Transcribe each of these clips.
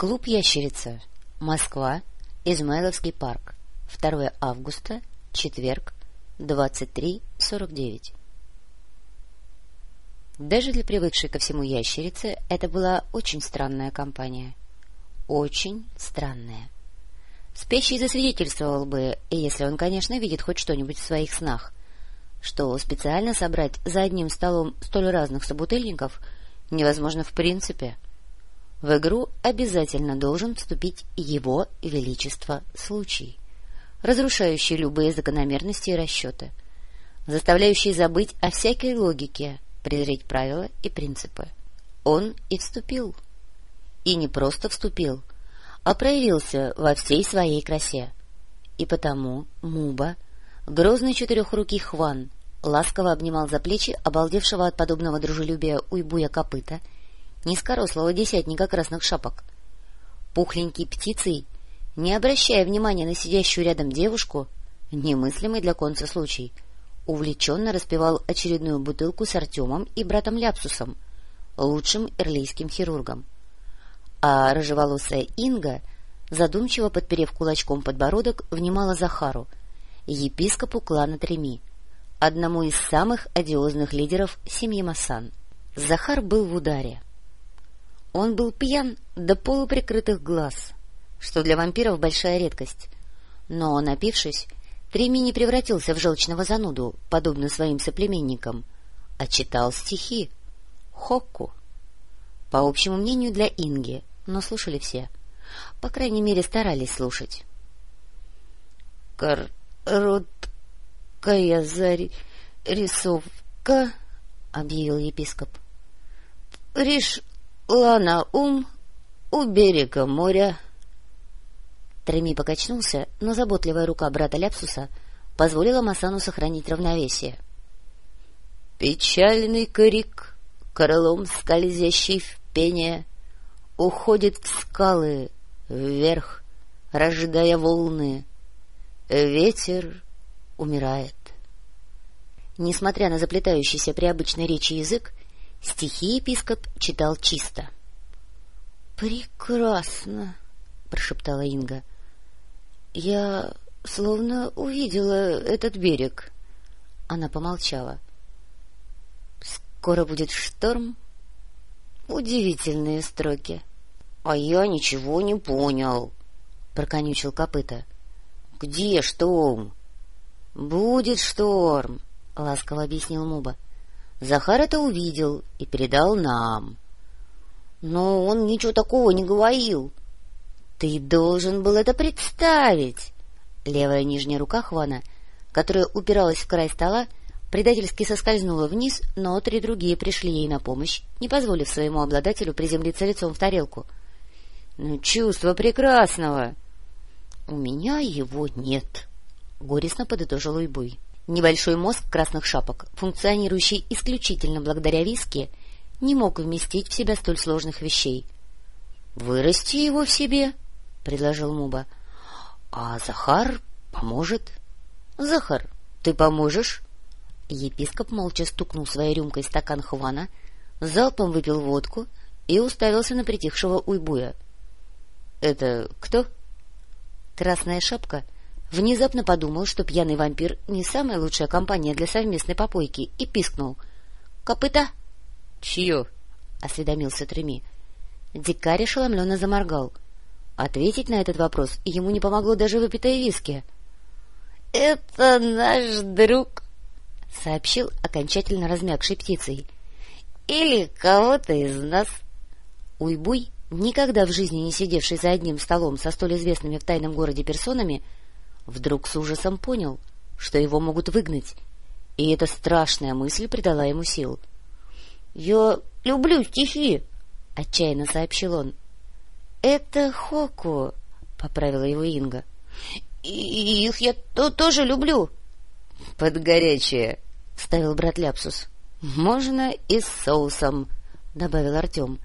Клуб «Ящерица», Москва, Измайловский парк, 2 августа, четверг, 23.49. Даже для привыкшей ко всему ящерицы это была очень странная компания. Очень странная. Спящий засвидетельствовал бы, если он, конечно, видит хоть что-нибудь в своих снах, что специально собрать за одним столом столь разных собутыльников невозможно в принципе. В игру обязательно должен вступить его величество случай, разрушающий любые закономерности и расчеты, заставляющий забыть о всякой логике, презреть правила и принципы. Он и вступил. И не просто вступил, а проявился во всей своей красе. И потому Муба, грозный четырехрукий Хван, ласково обнимал за плечи обалдевшего от подобного дружелюбия уйбуя копыта — низкорослого десятника красных шапок. Пухленький птицей, не обращая внимания на сидящую рядом девушку, немыслимый для конца случай, увлеченно распевал очередную бутылку с Артемом и братом Ляпсусом, лучшим эрлийским хирургом. А рыжеволосая Инга, задумчиво подперев кулачком подбородок, внимала Захару, епископу клана Треми, одному из самых одиозных лидеров семьи Масан. Захар был в ударе. Он был пьян до полуприкрытых глаз, что для вампиров большая редкость. Но, напившись, Треми не превратился в желчного зануду, подобно своим соплеменникам, а читал стихи. Хокку. По общему мнению, для Инги, но слушали все. По крайней мере, старались слушать. — Короткая зарисовка, — объявил епископ. — Риш Лана ум у берега моря. Треми покачнулся, но заботливая рука брата Ляпсуса позволила Масану сохранить равновесие. Печальный крик, крылом скользящий в пение, уходит в скалы, вверх, рождая волны. Ветер умирает. Несмотря на заплетающийся при обычной речи язык, Стихи епископ читал чисто. — Прекрасно, — прошептала Инга. — Я словно увидела этот берег. Она помолчала. — Скоро будет шторм? Удивительные строки. — А я ничего не понял, — проконючил копыта. — Где шторм? — Будет шторм, — ласково объяснил Муба. — Захар это увидел и передал нам. Но он ничего такого не говорил. Ты должен был это представить. Левая нижняя рука Хвана, которая упиралась в край стола, предательски соскользнула вниз, но три другие пришли ей на помощь, не позволив своему обладателю приземлиться лицом в тарелку. — Ну, чувство прекрасного! — У меня его нет, — горестно подытожил Уйбуй. Небольшой мозг красных шапок, функционирующий исключительно благодаря виске, не мог вместить в себя столь сложных вещей. — Вырасти его в себе, — предложил Муба. — А Захар поможет. — Захар, ты поможешь? Епископ молча стукнул своей рюмкой стакан хвана, залпом выпил водку и уставился на притихшего уйбуя. — Это кто? Красная шапка — Внезапно подумал, что пьяный вампир не самая лучшая компания для совместной попойки, и пискнул. — Копыта? — Чье? — осведомился Треми. Дикарь ошеломленно заморгал. Ответить на этот вопрос ему не помогло даже выпитое виски. — Это наш друг, — сообщил окончательно размягшей птицей. — Или кого-то из нас. Уйбуй, никогда в жизни не сидевший за одним столом со столь известными в тайном городе персонами, — вдруг с ужасом понял, что его могут выгнать, и эта страшная мысль придала ему сил. — Я люблю стихи, — отчаянно сообщил он. — Это Хоку, — поправила его Инга. — их я то тоже люблю. — Под горячее, — вставил брат Ляпсус. — Можно и с соусом, — добавил Артем.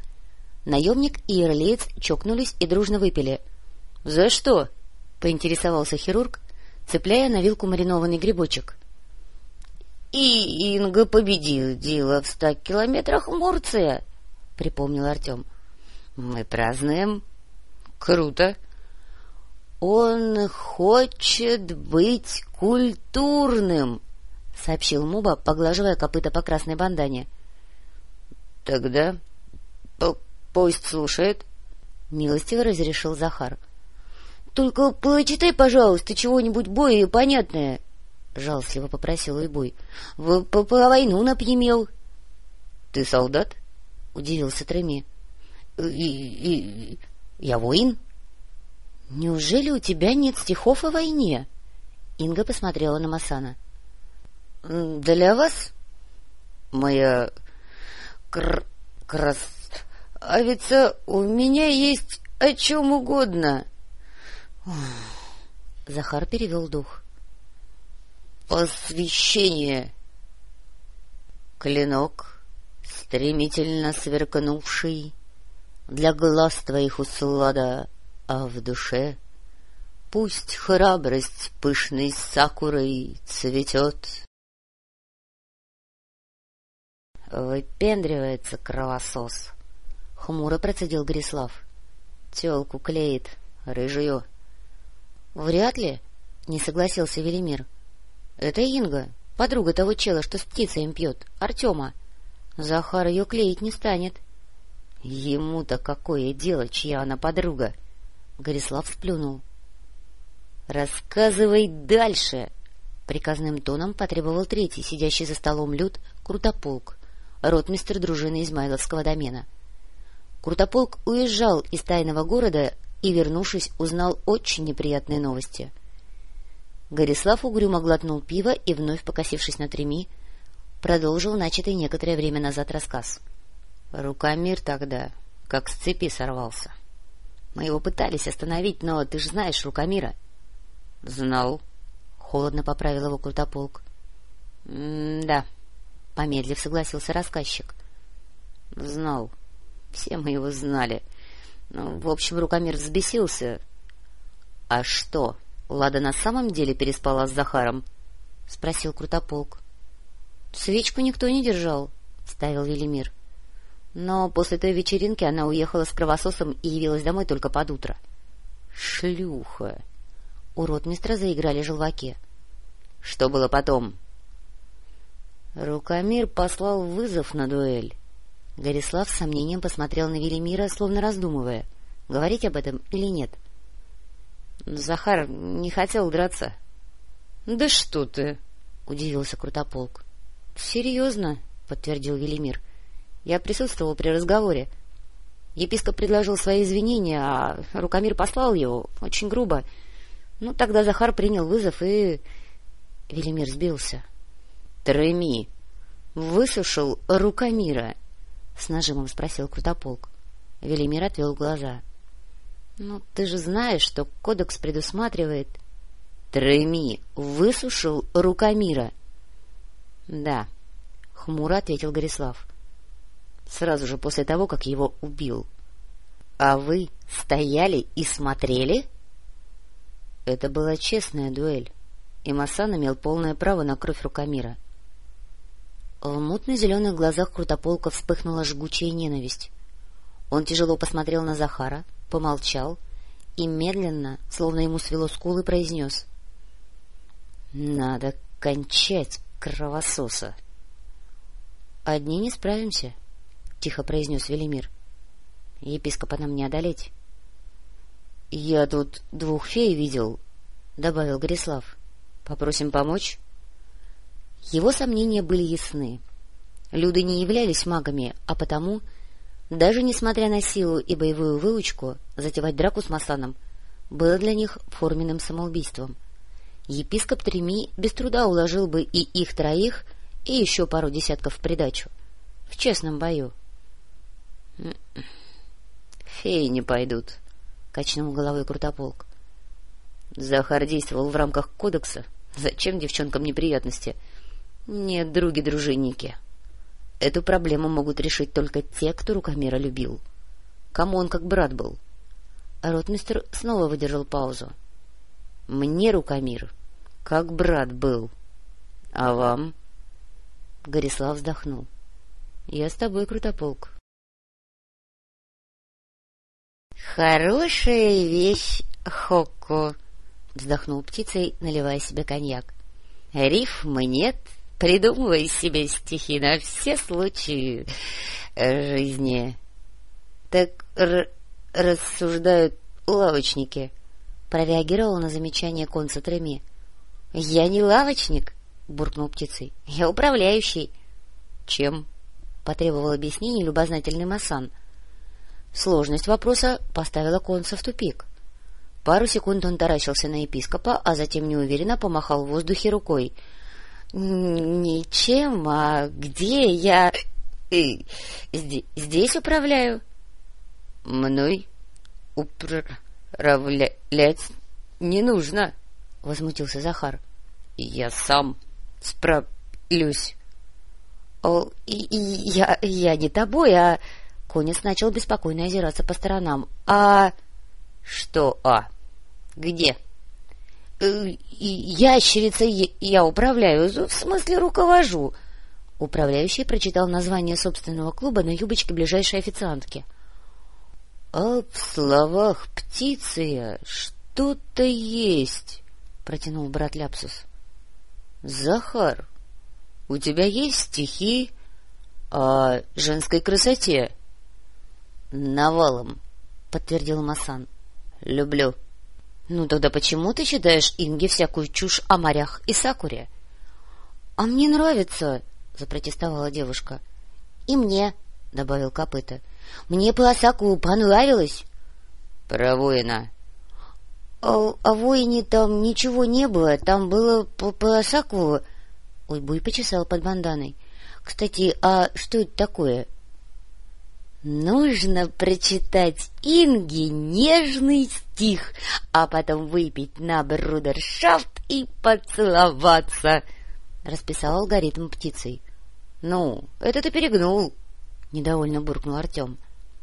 Наемник и ирлиец чокнулись и дружно выпили. — За что? — поинтересовался хирург, цепляя на вилку маринованный грибочек. — И Инга победила в ста километрах Мурция, — припомнил Артем. — Мы празднуем. Круто. — Он хочет быть культурным, — сообщил Муба, поглаживая копыта по красной бандане. — Тогда пусть слушает, — милостиво разрешил Захар. — Только почитай, пожалуйста, чего-нибудь более понятное, — жалостливо попросил Уйбуй. — по войну напьемел. — Ты солдат? — удивился Треми. — И, я воин. — Неужели у тебя нет стихов о войне? Инга посмотрела на Масана. — Для вас, моя кр... крас... А ведь у меня есть о чем угодно. Захар перевел дух. Посвящение. Клинок, стремительно сверкнувший, Для глаз твоих услада, а в душе Пусть храбрость пышной сакурой цветет. Выпендривается кровосос, — хмуро процедил Грислав. — Телку клеит, рыжую. — Вряд ли, — не согласился Велимир. — Это Инга, подруга того чела, что с птицей пьет, Артема. Захар ее клеить не станет. — Ему-то какое дело, чья она подруга? Горислав сплюнул. — Рассказывай дальше! — приказным тоном потребовал третий, сидящий за столом люд, Крутополк, ротмистр дружины Измайловского домена. Крутополк уезжал из тайного города и, вернувшись, узнал очень неприятные новости. Горислав угрюмо глотнул пиво и, вновь покосившись на треми, продолжил начатый некоторое время назад рассказ. Рукомир тогда как с цепи сорвался. Мы его пытались остановить, но ты же знаешь Рукомира. — Знал. — холодно поправил его Крутополк. — Да, — помедлив согласился рассказчик. — Знал. Все мы его знали. Ну, в общем, Рукомир взбесился. — А что, Лада на самом деле переспала с Захаром? — спросил Крутополк. — Свечку никто не держал, — ставил Велимир. Но после той вечеринки она уехала с кровососом и явилась домой только под утро. — Шлюха! У ротмистра заиграли желваки. — Что было потом? Рукомир послал вызов на дуэль. Горислав с сомнением посмотрел на Велимира, словно раздумывая, говорить об этом или нет. Захар не хотел драться. — Да что ты! — удивился Крутополк. — Серьезно, — подтвердил Велимир. — Я присутствовал при разговоре. Епископ предложил свои извинения, а Рукомир послал его очень грубо. Ну, тогда Захар принял вызов и... Велимир сбился. — Треми, высушил Рукомира? — с нажимом спросил Крутополк. Велимир отвел глаза. —— Ну, ты же знаешь, что кодекс предусматривает... — Треми высушил Рукомира. — Да, — хмуро ответил Горислав. — Сразу же после того, как его убил. — А вы стояли и смотрели? Это была честная дуэль, и Масан имел полное право на кровь Рукомира. В мутно-зеленых глазах Крутополка вспыхнула жгучая ненависть. Он тяжело посмотрел на Захара, помолчал и медленно, словно ему свело скулы, произнес. — Надо кончать кровососа. — Одни не справимся, — тихо произнес Велимир. — Епископа нам не одолеть. — Я тут двух фей видел, — добавил Горислав. — Попросим помочь? Его сомнения были ясны. Люди не являлись магами, а потому даже несмотря на силу и боевую выучку, затевать драку с Масаном было для них форменным самоубийством. Епископ Треми без труда уложил бы и их троих, и еще пару десятков в придачу. В честном бою. — Феи не пойдут, — качнул головой Крутополк. Захар действовал в рамках кодекса. Зачем девчонкам неприятности? Нет, други-дружинники. — Эту проблему могут решить только те, кто Рукомира любил. Кому он как брат был. А ротмистер снова выдержал паузу. — Мне Рукомир как брат был. А вам? Горислав вздохнул. — Я с тобой, Крутополк. Хорошая вещь, Хокко, — вздохнул птицей, наливая себе коньяк. — Рифмы нет, придумывай себе стихи на все случаи жизни. — Так рассуждают лавочники, — прореагировал на замечание конца Треми. — Я не лавочник, — буркнул птицей, — я управляющий. — Чем? — потребовал объяснений любознательный Масан. Сложность вопроса поставила конца в тупик. Пару секунд он таращился на епископа, а затем неуверенно помахал в воздухе рукой. — Ничем, а где я... Э, здесь управляю? — Мной управлять не нужно, — возмутился Захар. — Я сам справлюсь. О, и, и я, я не тобой, а... Конец начал беспокойно озираться по сторонам. — А... — Что «а»? Где? Э, — Ящерица я управляю, в смысле руковожу. Управляющий прочитал название собственного клуба на юбочке ближайшей официантки. — А в словах птицы что-то есть, — протянул брат Ляпсус. — Захар, у тебя есть стихи о женской красоте? — Навалом, — подтвердил Масан. — Люблю. — Ну тогда почему ты читаешь Инге всякую чушь о морях и сакуре? — А мне нравится, — запротестовала девушка. — И мне, — добавил копыта. — Мне по Осаку понравилось. — Про воина. А, — О воине там ничего не было, там было по, по Осаку... Ой, Буй почесал под банданой. — Кстати, а что это такое? — Нужно прочитать Инге нежный стих, а потом выпить на брудершафт и поцеловаться, — расписал алгоритм птицей. — Ну, это ты перегнул, — недовольно буркнул Артем.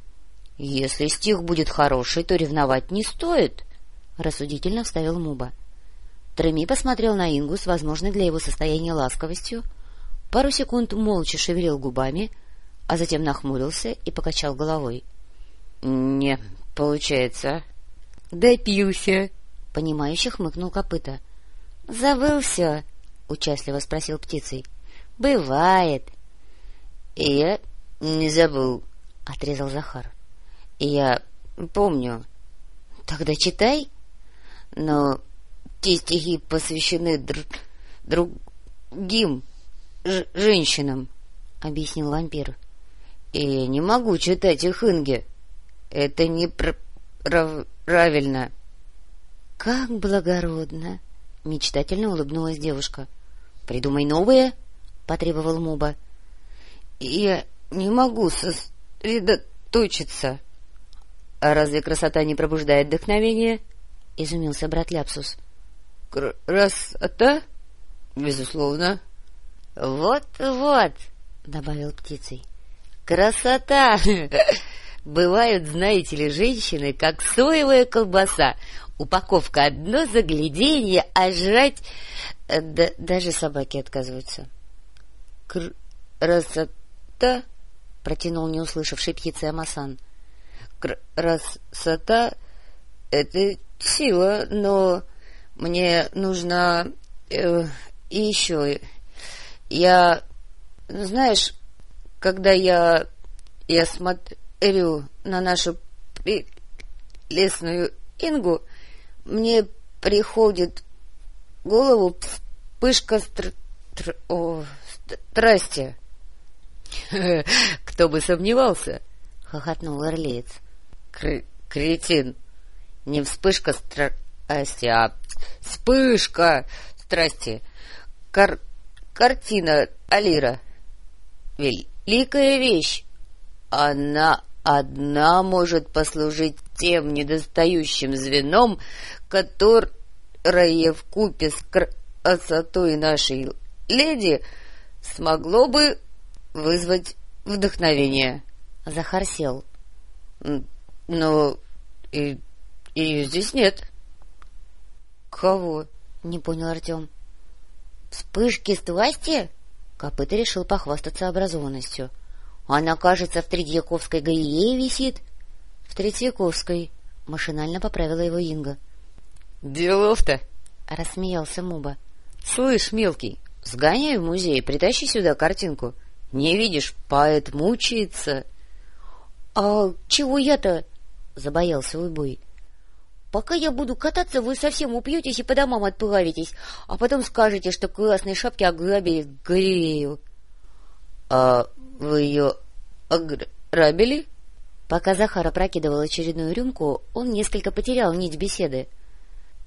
— Если стих будет хороший, то ревновать не стоит, — рассудительно вставил Муба. — Треми посмотрел на Ингу с возможной для его состояния ласковостью, пару секунд молча шевелил губами, а затем нахмурился и покачал головой. — Не получается. — Да пьюся, — понимающе хмыкнул копыта. — Забыл все? — участливо спросил птицей. — Бывает. — И я не забыл, — отрезал Захар. — Я помню. — Тогда читай. — Но те стихи посвящены др другим женщинам, — объяснил вампир. — И я не могу читать их Инге. Это не пр правильно. — Как благородно! — мечтательно улыбнулась девушка. — Придумай новые, — потребовал Муба. — Я не могу сосредоточиться. — А разве красота не пробуждает вдохновение? — изумился брат Ляпсус. — красота? — Безусловно. Вот, — Вот-вот, — добавил птицей. — Красота! Бывают, знаете ли, женщины, как соевая колбаса. Упаковка одно загляденье, а жрать... Э, да, даже собаки отказываются. — Красота? — протянул не услышавший птицы Амасан. — Красота — это сила, но... Мне нужно... Э, еще... Я... Знаешь, когда я... Я смотрю на нашу лесную Ингу, мне приходит голову вспышка стр... Тр... О, страсти. — Кто бы сомневался? — хохотнул Орлеец. — Кретин. Не вспышка страсти, а Вспышка страсти. Кар картина Алира. Великая вещь. Она одна может послужить тем недостающим звеном, которое в купе с красотой нашей леди смогло бы вызвать вдохновение. Захар сел. — Но и, ее здесь нет. «Кого?» — не понял Артем. «Вспышки страсти?» Копыта решил похвастаться образованностью. «Она, кажется, в Третьяковской галерее висит». «В Третьяковской», — машинально поправила его Инга. — Делов-то! — рассмеялся Муба. — Слышь, мелкий, сгоняй в музей, притащи сюда картинку. Не видишь, поэт мучается. — А чего я-то? — забоялся Уйбуй. — Пока я буду кататься, вы совсем упьетесь и по домам отплавитесь, а потом скажете, что красные шапки ограбили галерею. — А вы ее ограбили? Пока Захар опрокидывал очередную рюмку, он несколько потерял нить беседы.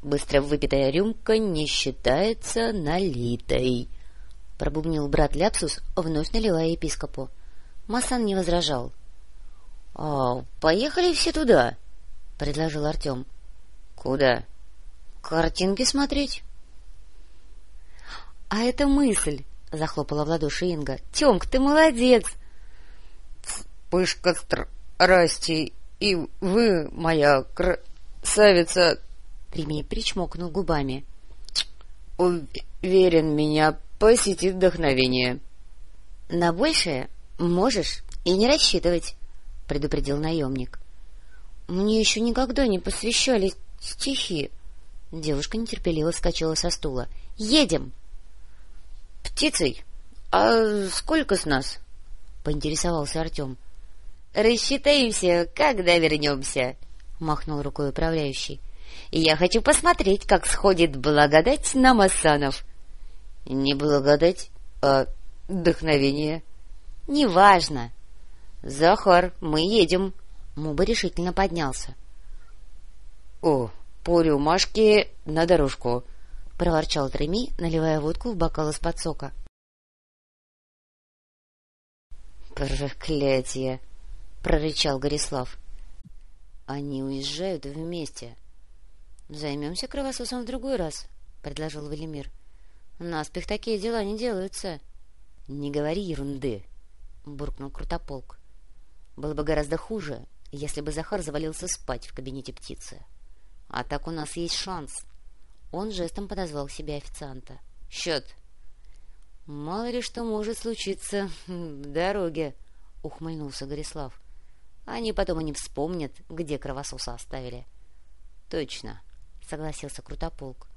«Быстро выпитая рюмка не считается налитой», — пробубнил брат Ляпсус, вновь наливая епископу. Масан не возражал. — А, поехали все туда, — предложил Артем. — Куда? — Картинки смотреть. — А это мысль, — захлопала в ладоши Инга. — Темк, ты молодец! — Пышка Расти, и вы, моя красавица... Тремей причмокнул губами. — Уверен, меня посетит вдохновение. — На большее можешь и не рассчитывать, — предупредил наемник. — Мне еще никогда не посвящали стихи. Девушка нетерпеливо вскочила со стула. — Едем! — Птицей? А сколько с нас? — поинтересовался Артем. Рассчитаемся, когда вернемся, — махнул рукой управляющий. — Я хочу посмотреть, как сходит благодать на Массанов. — Не благодать, а вдохновение. — Неважно. — Захар, мы едем. Муба решительно поднялся. — О, по рюмашке на дорожку, — проворчал Треми, наливая водку в бокал из-под сока. — Проклятие! прорычал Горислав. — Они уезжают вместе. — Займемся кровососом в другой раз, — предложил Велимир. — Наспех такие дела не делаются. — Не говори ерунды, — буркнул Крутополк. — Было бы гораздо хуже, если бы Захар завалился спать в кабинете птицы. А так у нас есть шанс. Он жестом подозвал к себе официанта. — Счет! — Мало ли что может случиться в дороге, — ухмыльнулся Горислав. Они потом и не вспомнят, где кровососа оставили. — Точно, — согласился Крутополк.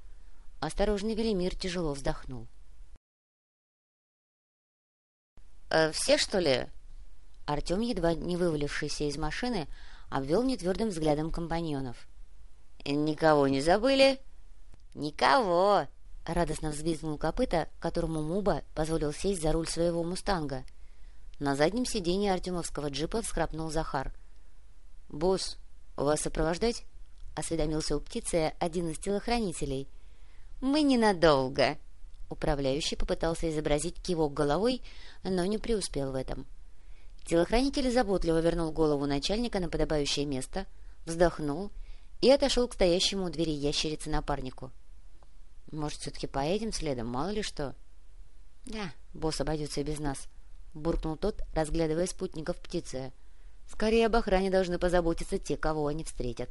Осторожный Велимир тяжело вздохнул. «Э, — Все, что ли? Артем, едва не вывалившийся из машины, обвел нетвердым взглядом компаньонов. — Никого не забыли? — Никого! — радостно взвизгнул копыта, которому Муба позволил сесть за руль своего «Мустанга». — на заднем сиденье артемовского джипа всхрапнул Захар. — Босс, вас сопровождать? — осведомился у птицы один из телохранителей. — Мы ненадолго. Управляющий попытался изобразить кивок головой, но не преуспел в этом. Телохранитель заботливо вернул голову начальника на подобающее место, вздохнул и отошел к стоящему у двери ящерицы напарнику. — Может, все-таки поедем следом, мало ли что? — Да, босс обойдется и без нас. —— буркнул тот, разглядывая спутников птицы. — Скорее об охране должны позаботиться те, кого они встретят.